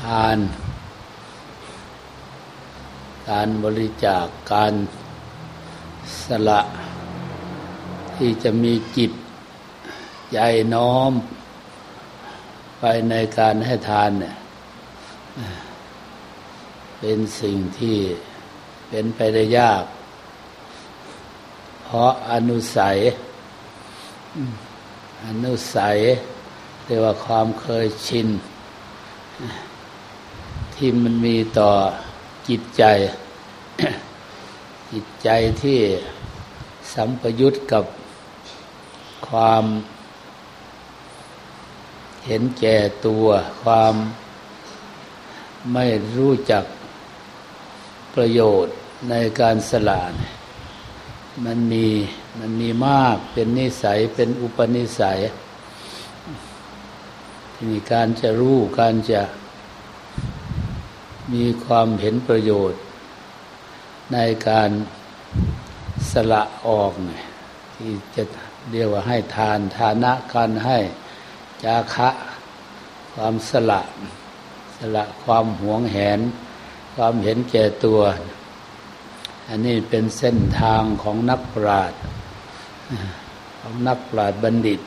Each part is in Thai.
ทาน การบริจาคการสละ ที่จะมีจิตใจน้อม ไปในการให้ทานเนี่ยเป็นสิ่งที่เป็นไปได้ยาก เพราะอนุสัย อนุสัย รียกว่าความเคยชิน ที่มันมีต่อจิตใจ จิตใจที่สัมปยุตกับความเห็นแก่ตัว ความไม่รู้จักประโยชน์ในการสลาดมันมีมันมีมากเป็นนิสัยเป็นอุปนิสัย มีการจะรู้การจะมีความเห็นประโยชน์ ในการสละออกเนี่ยที่จะเรียกว่าให้ทานทานะการให้จาคะ ความสละ สละความหวงแหน ความเห็นแก่ตัว อันนี้เป็นเส้นทางของนักปราชญ์ของนักปราชญ์บัณฑิต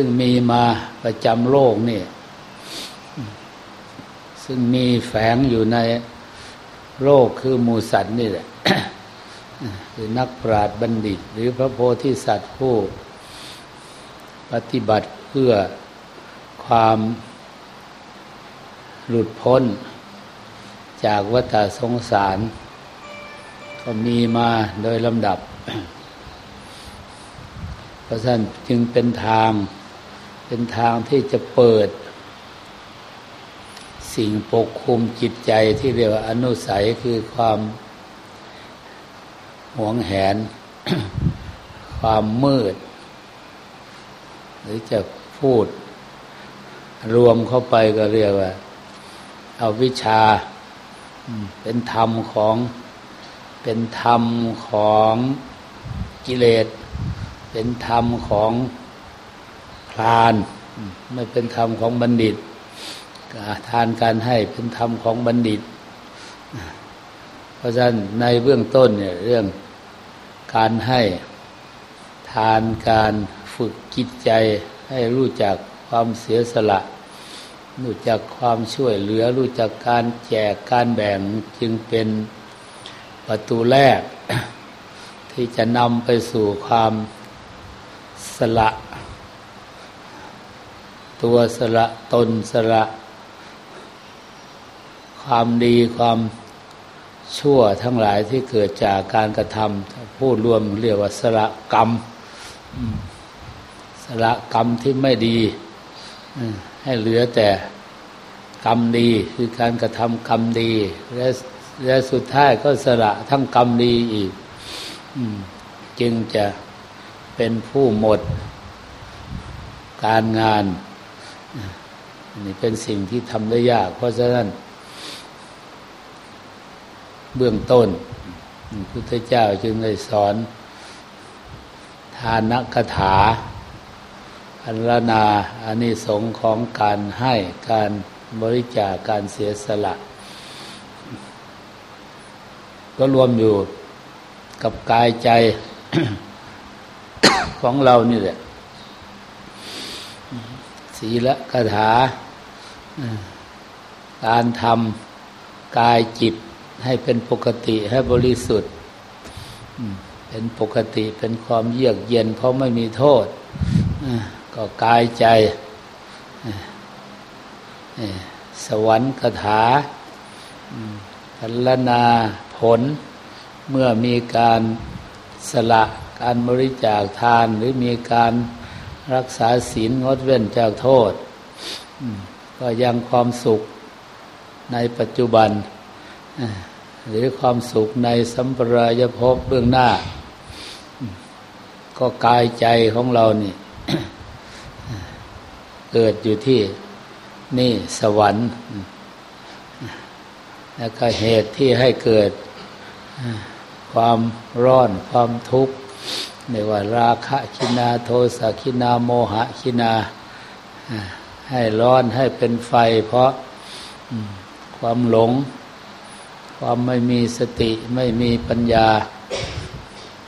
ซึ่งมีมาประจำโลกนี่ ซึ่งมีแฝงอยู่ในโลกคือมูสัตว์นี่แหละคือนักปราชญ์บัณฑิต หรือพระโพธิสัตว์ผู้ ปฏิบัติเพื่อความหลุดพ้น จากวัฏสงสาร ก็มีมาโดยลำดับ เพราะฉะนั้นจึงเป็นทาง เป็นทางที่จะเปิด สิ่งปกคุมจิตใจที่เรียกว่าอนุสัยคือความหวงแหน ความมืด หรือจะพูด รวมเข้าไปก็เรียกว่าเอาวิชา เป็นธรรมของเป็นธรรมของกิเลส เป็นธรรมของาน ไม่เป็นธรรมของบัณฑิต ทานการให้เป็นธรรมของบัณฑิต เพราะฉะนั้นในเบื้องต้นเนี่ยเรื่องการให้ทานการฝึกจิตใจให้รู้จักความเสียสละ รู้จักความช่วยเหลือ รู้จักการแจกการแบ่งจึงเป็นประตูแรก ที่จะนำไปสู่ความสละ ตัวสละตนสละ ความดีความชั่วทั้งหลายที่เกิดจากการกระทำพูดรวมเรียกว่าสละกรรมสละกรรมที่ไม่ดีให้เหลือแต่กรรมดีคือการกระทำกรรมดี และและสุดท้ายก็สละทั้งกรรมดีอีกจึงจะเป็นผู้หมดการงาน นี่เป็นสิ่งที่ทำได้ยาก เพราะฉะนั้น เบื้องต้นพุทธเจ้าจึงได้สอน ทานคาถาอันรนาอานิสงส์ของการให้การบริจาคการเสียสละ ก็รวมอยู่กับกายใจของเรานี่แหละ ศีลคาถา การทำกายจิตให้เป็นปกติให้บริสุทธิ์ เป็นปกติเป็นความเยือกเย็น เพราะไม่มีโทษ ก็กายใจ สวรรค์คาถาพัลนาผล เมื่อมีการสละการบริจาคทานหรือมีการ รักษาศีลงดเว้นจากโทษ ก็ยังความสุขในปัจจุบัน หรือความสุขในสัมปรายภพเบื้องหน้า ก็กายใจของเรานี่ เกิดอยู่ที่นี่สวรรค์แล้วก็เหตุที่ให้เกิดความร้อนความทุกข์ ไม่ว่าราคะคินาโทสะคินาโมหะคินา ให้ร้อนให้เป็นไฟ เพราะความหลง ความไม่มีสติไม่มีปัญญา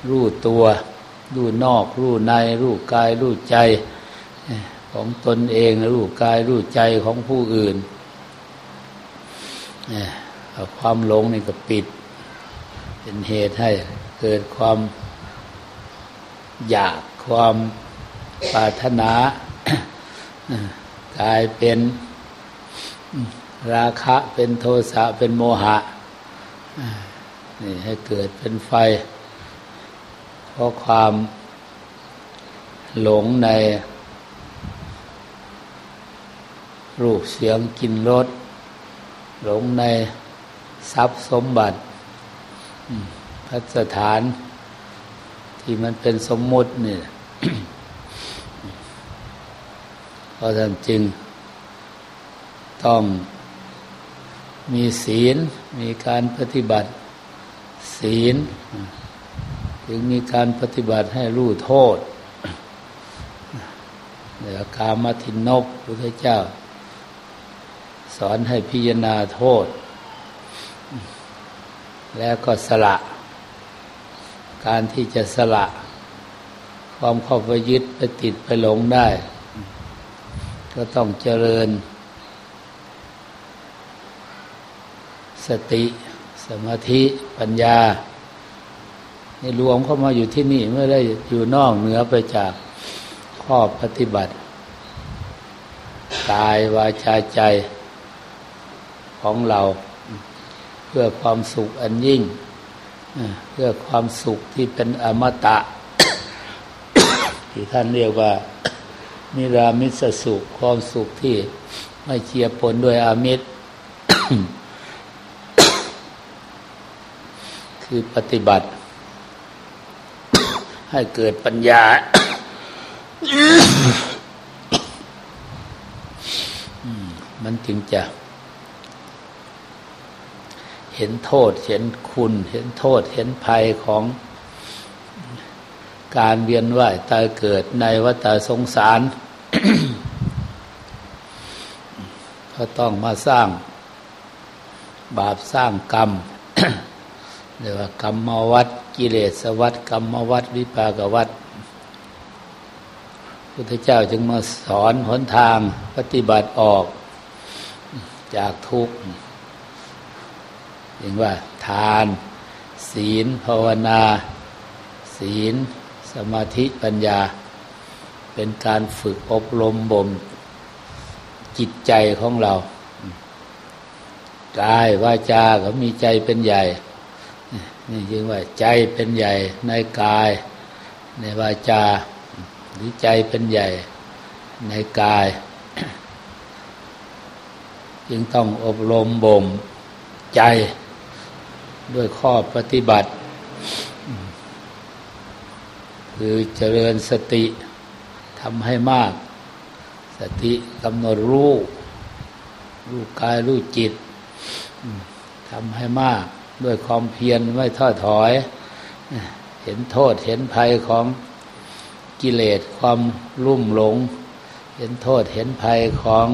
รู้ตัวรู้นอก รู้ใน รู้กาย รู้ใจ ของตนเอง รู้กาย รู้ใจของผู้อื่น ความหลงนี่ก็ปิด เป็นเหตุให้เกิดความ อยากความปรารถนากลายเป็นราคะเป็นโทสะเป็นโมหะนี่ให้เกิดเป็นไฟ เพราะความหลงใน รูปเสียงกินรสหลงในทรัพย์สมบัติพัสถาน ที่มันเป็นสมมุตินี่เพราะฉะนั้นจึง ต้องมีศีล มีการปฏิบัติ ศีล ถึงมีการปฏิบัติให้รู้โทษเดี๋ยวกามาทินนกพระเจ้า สอนให้พิจารณาโทษ แล้วก็สละ การที่จะสละ ความเข้าไปยึดไปติดไปหลงได้ ก็ต้องเจริญ สติ สมาธิปัญญาในรวมเข้ามาอยู่ที่นี่เมื่อได้อยู่นอกเหนือไปจากข้อปฏิบัติกายวาจาใจของเรา เพื่อความสุขอันยิ่ง เพื่อความสุขที่เป็นอมตะ ที่ท่านเรียกว่า นิรามิสสุข ความสุขที่ไม่เชียปนด้วยอามิตร คือปฏิบัติ ให้เกิดปัญญามันจึงจะ เห็นโทษ เห็นคุณ เห็นโทษ เห็นภัยของการเวียนว่ายตายเกิดในวัฏสงสาร ก็ต้องมาสร้าง บาปสร้างกรรมเรียกว่ากรรมวัดกิเลสวัดกรรมวัดวิปากวัดพุทธเจ้าจึงมาสอนหนทางปฏิบัติออกจากทุกข์ อย่างว่าทาน ศีลภาวนา ศีล สมาธิปัญญา เป็นการฝึกอบรมบ่มจิตใจของเรากายวาจาก็มีใจเป็นใหญ่นี่จึงว่าใจเป็นใหญ่ในกาย ในวาจาหรือใจเป็นใหญ่ในกาย จึงต้องอบรมบ่มใจ ด้วยข้อปฏิบัติ คือเจริญสติทำให้มาก สติกำหนดรู้รู้กายรู้จิตทำให้มาก ด้วยความเพียรไม่ท้อถอย เห็นโทษเห็นภัยของกิเลสความรุ่มหลง เห็นโทษเห็นภัยของ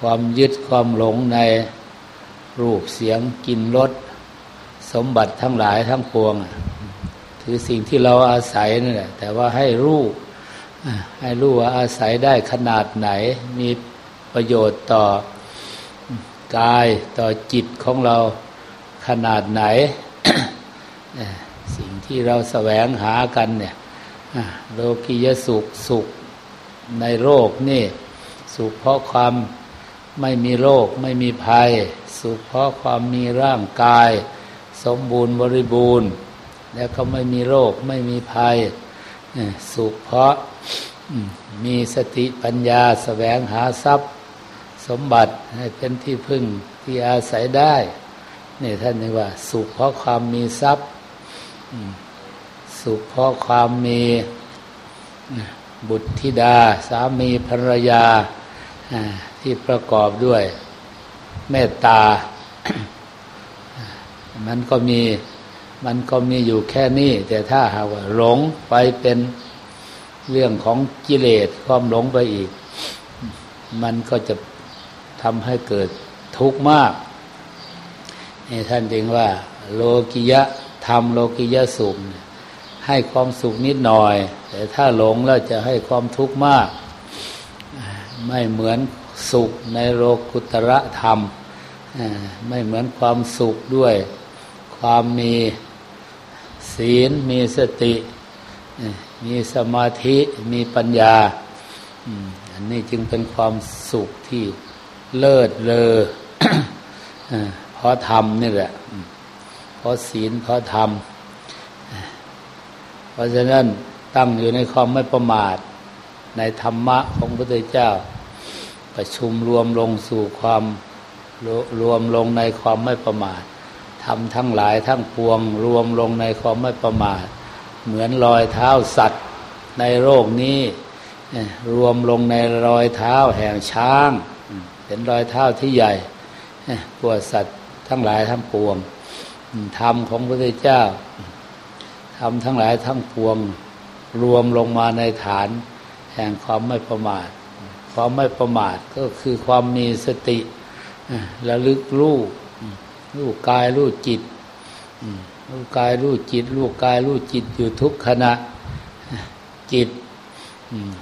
ความยึดความหลงใน รูปเสียงกินรสสมบัติทั้งหลายทั้งปวง คือสิ่งที่เราอาศัยนี่แหละแต่ว่าให้รู้ให้รู้ว่าอาศัยได้ขนาดไหน มีประโยชน์ต่อกายต่อจิตของเราขนาดไหน สิ่งที่เราแสวงหากันเนี่ยโลกิยสุขสุขในโลกนี่ สุขเพราะความไม่มีโรคไม่มีภัย สุขเพราะความมีร่างกาย สมบูรณ์บริบูรณ์ แล้วก็ไม่มีโรคไม่มีภัย สุขเพราะมีสติปัญญาแสวงหาทรัพย์ สมบัติให้เป็นที่พึ่งที่อาศัยได้นี่ท่านเรียกว่า สุขเพราะความมีทรัพย์สุขเพราะความมีบุตรธิดา สามีภรรยาที่ประกอบด้วย เมตตา มันก็มีมันก็มีอยู่แค่นี้ แต่ถ้าหากว่าหลงไปเป็นเรื่องของกิเลสความหลงไปอีก มันก็จะทำให้เกิดทุกข์มากนี่ท่านจึงว่า โลกิยะธรรมโลกิยะสุขให้ความสุขนิดหน่อย แต่ถ้าหลงแล้วจะให้ความทุกข์มาก ไม่เหมือน สุขในโลกุตระธรรม ไม่เหมือนความสุขด้วย ความมีศีลมีสติ มีสมาธิมีปัญญา อันนี้จึงเป็นความสุขที่เลิศเลอเพราะธรรมนี่แหละ เพราะศีลเพราะธรรม เพราะฉะนั้นตั้งอยู่ในความไม่ประมาทในธรรมะของพระพุทธเจ้า ประชุมรวมลงสู่ความรวมลงในความไม่ประมาททำทั้งหลายทั้งปวง รวมลงในความไม่ประมาท เหมือนรอยเท้าสัตว์ในโลกนี้ รวมลงในรอยเท้าแห่งช้าง เป็นรอยเท้าที่ใหญ่กว่าสัตว์ทั้งหลายทั้งปวงธรรมของพระพุทธเจ้าธรรมทั้งหลายทั้งปวง รวมลงมาในฐาน แห่งความไม่ประมาท ความไม่ประมาทก็คือความมีสติระลึกรู้รู้กายรู้จิตรู้กายรู้จิตรู้กายรู้จิตอยู่ทุกขณะจิต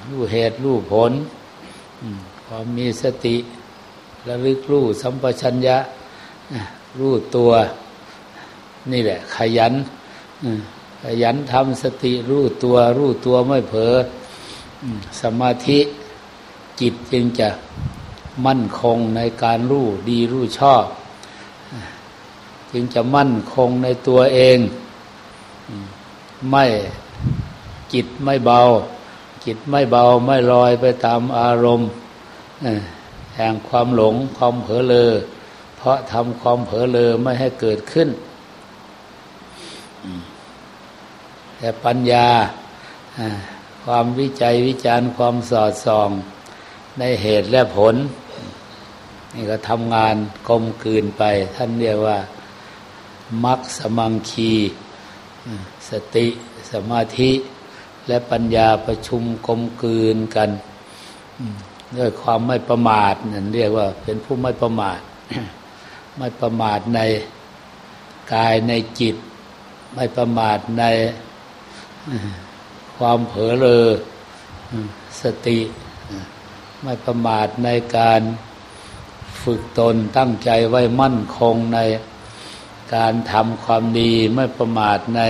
รู้เหตุรู้ผลความมีสติระลึกรู้สัมปชัญญะรู้ตัว นี่แหละ ขยันขยันทำสติรู้ตัว รู้ตัวไม่เผลอสมาธิ จิตจึงจะมั่นคงในการรู้ดีรู้ชอบ จึงจะมั่นคงในตัวเอง ไม่จิตไม่เบา จิตไม่เบาไม่ลอยไปตามอารมณ์แห่งความหลงความเผลอเลอเพราะทำความเผลอเลอไม่ให้เกิดขึ้น แต่ปัญญาความวิจัยวิจารณ์ความสอดส่อง ในเหตุและผล นี่ก็ทำงานกลมกลืนไป ท่านเรียกว่ามักสมังคีสติสมาธิและปัญญาประชุมกลมกลืนกันด้วยความไม่ประมาทนั่นเรียกว่า เป็นผู้ไม่ประมาท ไม่ประมาทในกายในจิต ไม่ประมาทในความเผลอเลอสติ ไม่ประมาทในการฝึกตนตั้งใจไว้มั่นคงในการทำความดีไม่ประมาทใน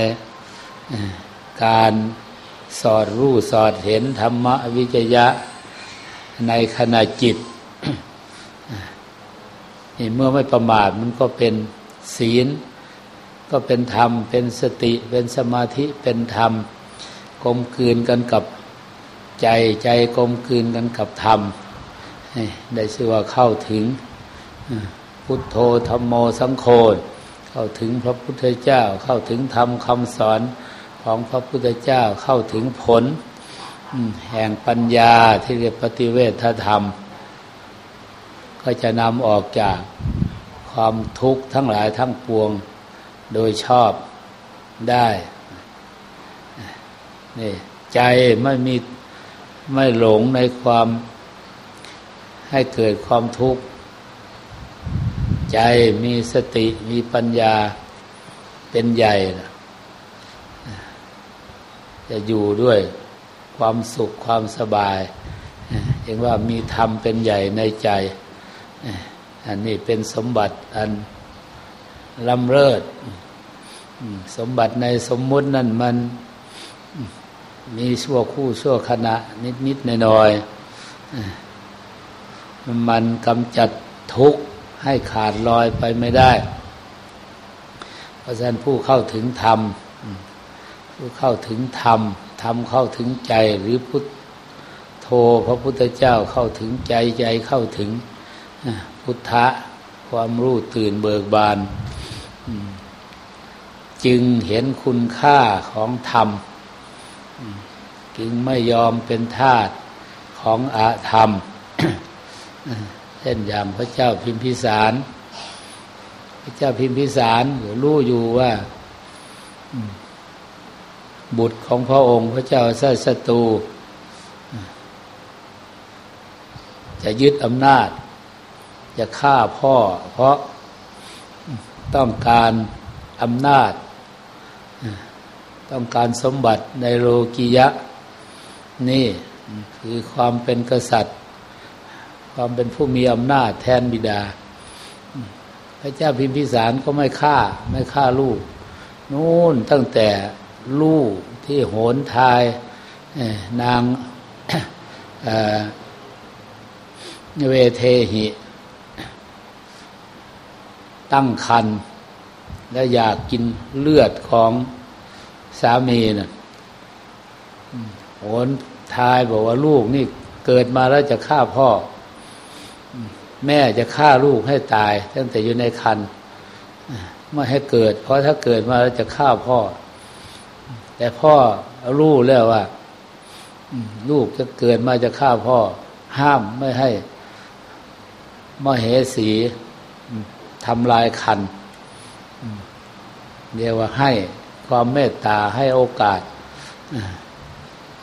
การสอดรู้สอดเห็นธรรมวิจยะในขณะจิตนี่เมื่อไม่ประมาทมันก็เป็นศีล ก็เป็นธรรม เป็นสติ เป็นสมาธิเป็นธรรมกลมกลืนกันกับ ใจใจกลมกลืนกันกับธรรมได้ชื่อว่าเข้าถึงพุทโธธรรมโมสังโฆเข้าถึงพระพุทธเจ้า เข้าถึงธรรมคำสอนของพระพุทธเจ้าเข้าถึงผลแห่งปัญญาที่เรียกปฏิเวทธรรม ก็จะนำออกจากความทุกข์ทั้งหลายทั้งปวงโดยชอบได้นี่ใจไม่มี ไม่หลงในความให้เกิดความทุกข์ ใจมีสติมีปัญญาเป็นใหญ่จะอยู่ด้วยความสุขความสบายเองว่ามีธรรมเป็นใหญ่ในใจ อันนี้เป็นสมบัติอันล้ำเลิศสมบัติในสมมุตินั่นมัน มีชั่วคู่ชั่วขณะ นิดนิดหน่อยหน่อยมันกำจัดทุกข์ให้ขาดลอยไปไม่ได้ เพราะฉะนั้นผู้เข้าถึงธรรม ผู้เข้าถึงธรรมธรรมเข้าถึงใจหรือพุทโธพระพุทธเจ้าเข้าถึงใจใจเข้าถึงพุทธะความรู้ตื่นเบิกบาน จึงเห็นคุณค่าของธรรม จึงไม่ยอมเป็นทาสของอาธรรม เช่นอย่างพระเจ้าพิมพิสาร พระเจ้าพิมพิสารรู้อยู่ว่า บุตรของพระองค์ พระเจ้าสัตตูจะยึดอำนาจ จะฆ่าพ่อ เพราะต้องการอำนาจ ต้องการสมบัติในโลกิยะ นี่คือความเป็นกษัตริย์ ความเป็นผู้มีอำนาจแทนบิดา พระเจ้าพิมพิสารก็ไม่ฆ่าไม่ฆ่าลูก นู่นตั้งแต่ลูกที่โหนทายนางเวเทหิ ตั้งคันและอยากกินเลือดของ สามีนะ่ะโหนทายบอกว่าลูกนี่เกิดมาแล้วจะฆ่าพ่อ แม่จะฆ่าลูกให้ตาย ตั้งแต่อยู่ในคันไม่ให้เกิด เพราะถ้าเกิดมาแล้วจะฆ่าพ่อ แต่พ่อรู้แล้วว่าลูกจะเกิดมาจะฆ่าพ่อ ห้ามไม่ให้มเหสีทำลายคันเรียกว่าให้ ความเมตตาให้โอกาส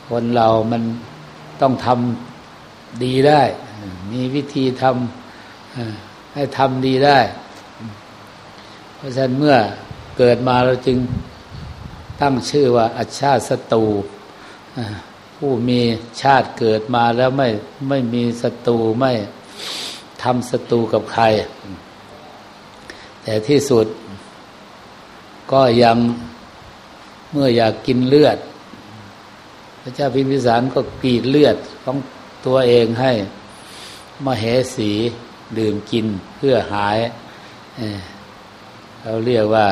คนเรามันต้องทำดีได้ มีวิธีทำให้ทำดีได้ เพราะฉะนั้นเมื่อเกิดมาเราจึงตั้งชื่อว่าอัชชาสตูผู้มีชาติเกิดมาแล้วไม่ไม่มีศัตรูไม่ทำศัตรูกับใคร แต่ที่สุดก็ยัง เมื่ออยากกินเลือด พระเจ้าพิมพิสารก็กรีดเลือดของตัวเองให้มเหสีดื่มกินเพื่อหายเราเรียกว่า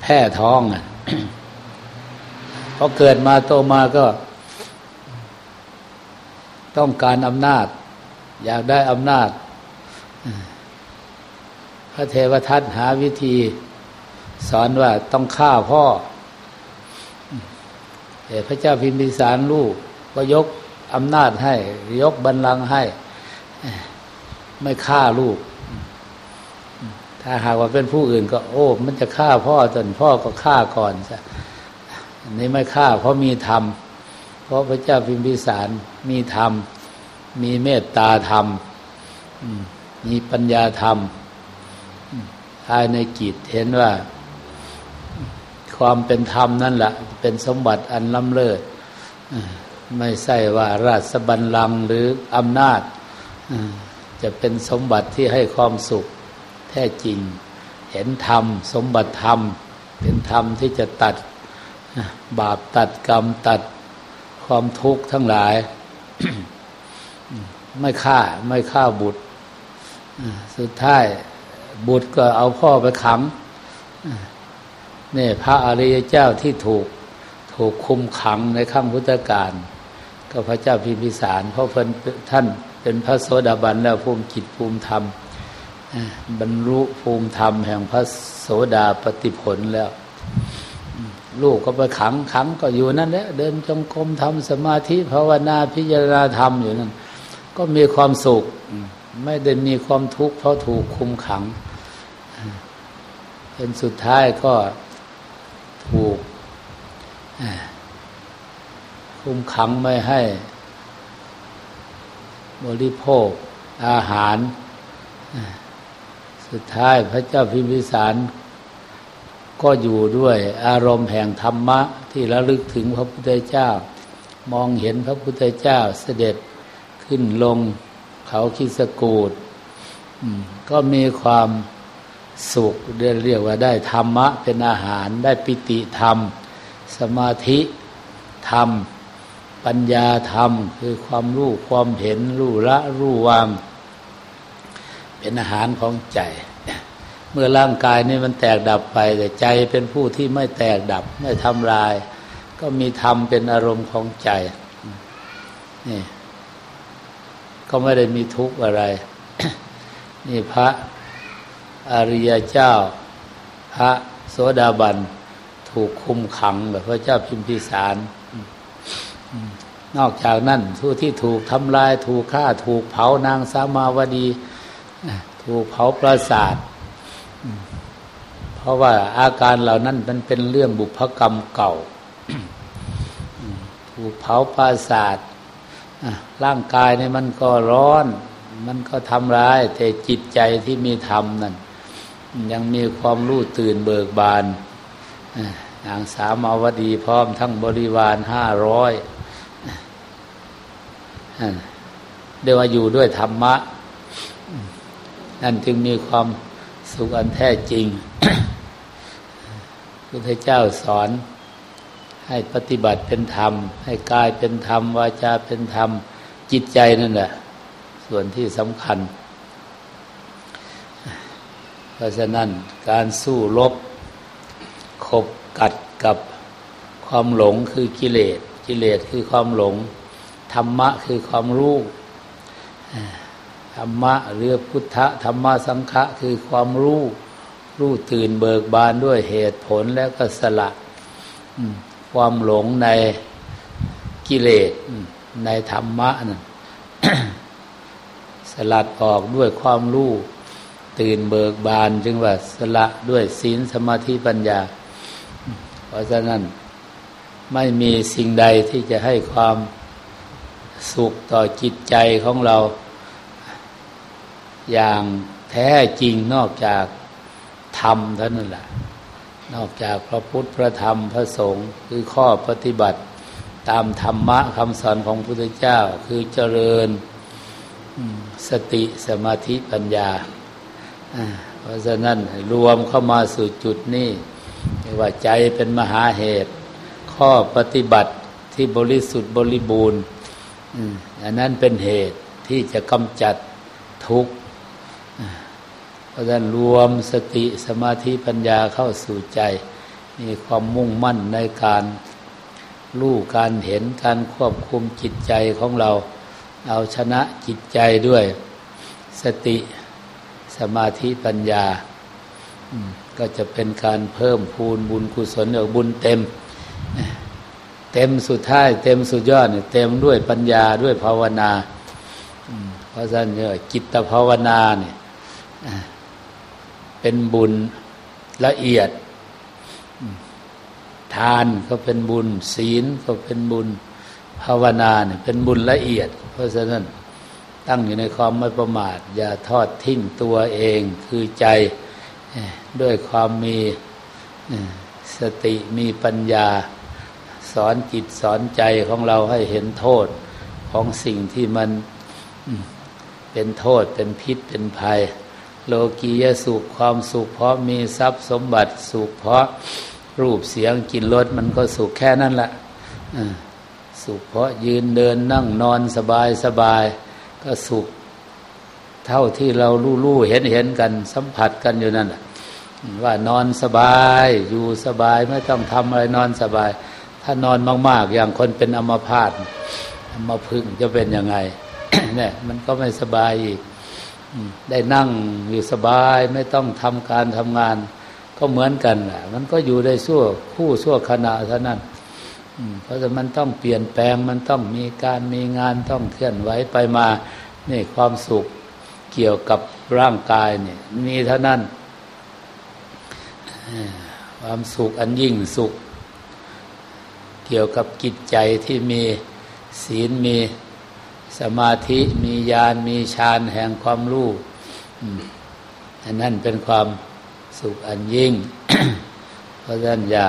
แพ้ท้องอะพอเกิดมาโตมาก็ ต้องการอำนาจ อยากได้อำนาจ พระเทวทัตหาวิธี สอนว่าต้องฆ่าพ่อแต่พระเจ้าพิมพิสารลูก ก็ยกอำนาจให้ ยกบัลลังก์ให้ ไม่ฆ่าลูก ถ้าหากว่าเป็นผู้อื่นก็ โอ้ มันจะฆ่าพ่อจนพ่อก็ฆ่าก่อนซะนี่ไม่ฆ่า เพราะมีธรรม เพราะพระเจ้าพิมพิสารมีธรรม มีเมตตาธรรม มีปัญญาธรรมภายในจิตเห็นว่า ความเป็นธรรมนั่นแหละเป็นสมบัติอันล้ำเลิศไม่ใช่ว่าราชบัลลังก์หรืออำนาจจะเป็นสมบัติที่ให้ความสุขแท้จริง เห็นธรรม สมบัติธรรม เป็นธรรมที่จะตัดบาปตัดกรรมตัดความทุกข์ทั้งหลาย ไม่ฆ่าไม่ฆ่าบุตร สุดท้ายบุตรก็เอาพ่อไปขัง นี่พระอริยเจ้าที่ถูกถูกคุมขังในขั้งพุทธกาลก็พระเจ้าพิมพิสาร เพราะพท่านเป็นพระโสดาบันแล้วภูมิจิตภูมิธรรมบรรลุภูมิธรรม แห่งพระโสดาปฏิผลแล้ว ลูกก็ไปขังขังก็อยู่นั่นแหละเดินจงกรมทำสมาธิภาวนาพิจารณาธรรมอยู่นั่นก็มีความสุข ไม่ได้มีความทุกข์เพราะถูกคุมขังเป็นสุดท้ายก็ ถูกคุ้มขังไม่ให้ บริโภคอาหาร สุดท้ายพระเจ้าพิมพิสาร ก็อยู่ด้วยอารมณ์แห่งธรรมะ ที่ระลึกถึงพระพุทธเจ้า มองเห็นพระพุทธเจ้าเสด็จขึ้นลงเขาคิสกูดก็มีความ สุขเรียกว่าได้ธรรมะเป็นอาหารได้ปิติธรรม สมาธิธรรม ปัญญาธรรม คือความรู้ความเห็นรู้ละรู้วางเป็นอาหารของใจ เมื่อร่างกายนี่มันแตกดับไป แต่ใจเป็นผู้ที่ไม่แตกดับไม่ทำลาย ก็มีธรรมเป็นอารมณ์ของใจนี่ก็ไม่ได้มีทุกข์อะไร นี่พระ อริยเจ้า พระโสดาบัน ถูกคุมขังแบบพระเจ้าพิมพิสารนอกจากนั้นผู้ที่ถูกทำลายถูกฆ่า ถูกเผานางสามาวดี ถูกเผาปราสาท เพราะว่าอาการเหล่านั้นมันเป็นเรื่องบุพกรรมเก่า ถูกเผาปราศาสตร์ร่างกายนี่มันก็ร้อน มันก็ทำร้าย แต่จิตใจที่มีธรรมนั่น ยังมีความรู้ตื่นเบิกบานอย่างสามาวดีพร้อมทั้งบริวารห้าร้อยเรียกว่าอยู่ด้วยธรรมะ นั่นจึงมีความสุขอันแท้จริงพุทธเจ้าสอน ให้ปฏิบัติเป็นธรรม ให้กายเป็นธรรม วาจาเป็นธรรม จิตใจนั่นแหละส่วนที่สำคัญ เพราะฉะนั้นการสู้รบขบกัดกับความหลงคือกิเลส กิเลสคือความหลง ธรรมะคือความรู้ธรรมะเรือพุทธธรรมะสังฆะคือความรู้ รู้ตื่นเบิกบานด้วยเหตุผลแล้วก็สละความหลงในกิเลสในธรรมะนั่นสลัดออกด้วยความรู้ ตื่นเบิกบานจึงว่าสละด้วยศีลสมาธิปัญญา เพราะฉะนั้นไม่มีสิ่งใดที่จะให้ความสุขต่อจิตใจของเรา อย่างแท้จริงนอกจากธรรมเท่านั้นแหละนอกจากพระพุทธพระธรรมพระสงฆ์คือข้อปฏิบัติตามธรรมะคำสอนของพระพุทธเจ้าคือเจริญสติสมาธิปัญญา เพราะฉะนั้นรวมเข้ามาสู่จุดนี้ว่าใจเป็นมหาเหตุ ข้อปฏิบัติที่บริสุทธิ์บริบูรณ์อันนั้นเป็นเหตุที่จะกำจัดทุกข์เพราะฉะนั้นรวมสติสมาธิปัญญาเข้าสู่ใจ มีความมุ่งมั่นในการรู้การเห็นการควบคุมจิตใจของเรา เอาชนะจิตใจด้วยสติ สมาธิปัญญา ก็จะเป็นการเพิ่มพูนบุญกุศลเออบุญเต็ม เต็มสุดท้ายเต็มสุดยอดเต็มด้วยปัญญาด้วยภาวนาเพราะฉะนั้นเนี่ยจิตภาวนาเนี่ยเป็นบุญละเอียด ทานก็เป็นบุญ ศีลก็เป็นบุญภาวนาเนี่ยเป็นบุญละเอียด เพราะฉะนั้น ตั้งอยู่ในความไม่ประมาท อย่าทอดทิ้งตัวเองคือใจด้วยความมีสติมีปัญญา สอนจิตสอนใจของเราให้เห็นโทษของสิ่งที่มันเป็นโทษเป็นพิษเป็นภัย โลกียสุขความสุขเพราะมีทรัพย์สมบัติสุขเพราะรูปเสียงกินรสมันก็สุขแค่นั้นแหละสุขเพราะยืนเดินนั่งนอนสบายสบาย สุข เท่าที่เราลู่ลู่เห็นเห็นกัน สัมผัสกันอยู่นั่นว่านอนสบายอยู่สบายไม่ต้องทำอะไรนอนสบาย ถ้านอนมาก ๆ อย่างคนเป็นอัมพาตอัมพึงจะเป็นยังไงเนี่ยมันก็ไม่สบายอีกได้นั่งอยู่สบายไม่ต้องทำการทำงาน ก็เหมือนกันแหละมันก็อยู่ได้ชั่วคู่ชั่วขณะเท่านั้น เพราะฉะนั้นมันต้องเปลี่ยนแปลงมันต้องมีการมีงานต้องเคลื่อนไหวไปมานี่ความสุขเกี่ยวกับร่างกายเนี่ยมีเท่านั้นความสุขอันยิ่งสุข เกี่ยวกับกิจใจที่มีศีลมีสมาธิมีญาณมีฌานแห่งความรู้อันนั้นเป็นความสุขอันยิ่ง เพราะฉะนั้นอย่า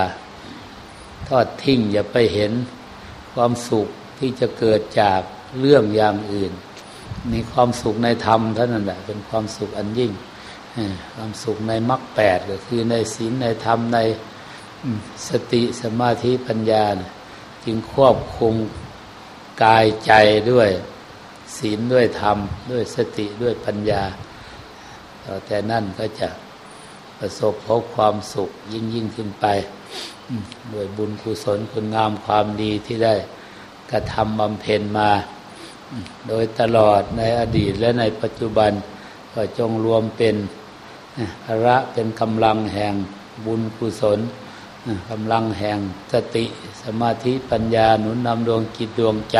ทอดทิ้งอย่าไปเห็นความสุขที่จะเกิดจากเรื่องอย่างอื่น มีความสุขในธรรมเท่านั้นแหละเป็นความสุขอันยิ่งความสุขในมรรคแปดก็คือในศีลในธรรมในสติสมาธิปัญญา จึงควบคุมกายใจด้วยศีลด้วยธรรม ด้วยสติด้วยปัญญาแต่นั่นก็จะประสบพบความสุขยิ่งยิ่งขึ้นไป ด้วยบุญกุศลคุณงามความดีที่ได้กระทำบำเพ็ญมา โดยตลอดในอดีตและในปัจจุบันก็จงรวมเป็นพระเป็นกำลังแห่งบุญกุศลกำลังแห่งสติสมาธิปัญญาหนุนนำดวงจิตดวงใจ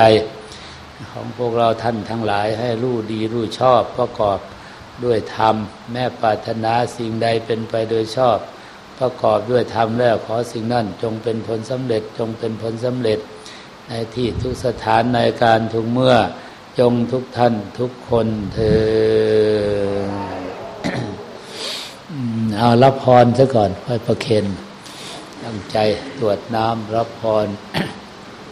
ของพวกเราท่านทั้งหลายให้รู้ดีรู้ชอบประกอบด้วยธรรม แม่ปรารถนาสิ่งใดเป็นไปโดยชอบ ประกอบด้วยธรรมแล้วขอสิ่งนั้นจงเป็นผลสำเร็จจงเป็นผลสำเร็จ ในที่ทุกสถานในการทุกเมื่อจงทุกท่านทุกคนเธอเอารับพรซะก่อนค่อยประเคนตั้งใจตรวจน้ำรับพร